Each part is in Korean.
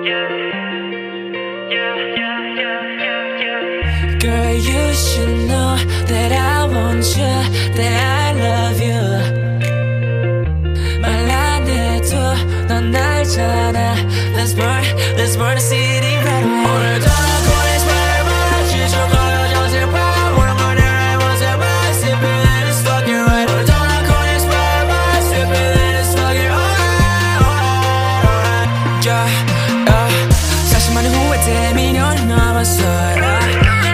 Girl, you should know that I want you, that I love you. 말 안 해도 Let's burn, let's burn the city right 남았어.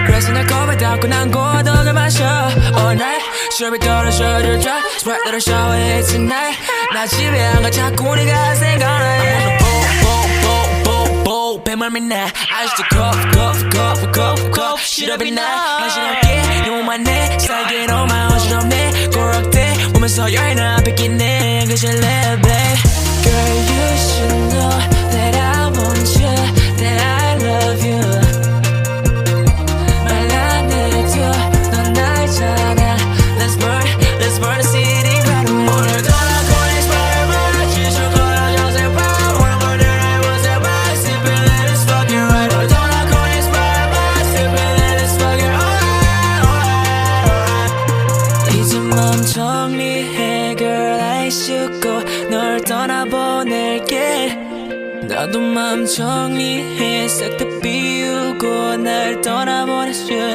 그래서 날 거부하고 난 고독을 마셔. All night, 슈비 떨어져를 dry, sweat that I shower tonight. 나 집에 안가 자꾸 네가 생각나. 뱀을 믿나 아직도 cough cough cough cough cough 시럽이 나 마시럽게 요만해 살기로만 어지럽네 고락돼 보면서 여인아 뺏기네 그저 let babe Girl you should know 마음 정리해 girl I should go. 널 떠나보낼게. 나도 마음 정리해 싹 다 비우고 날 떠나보내줄래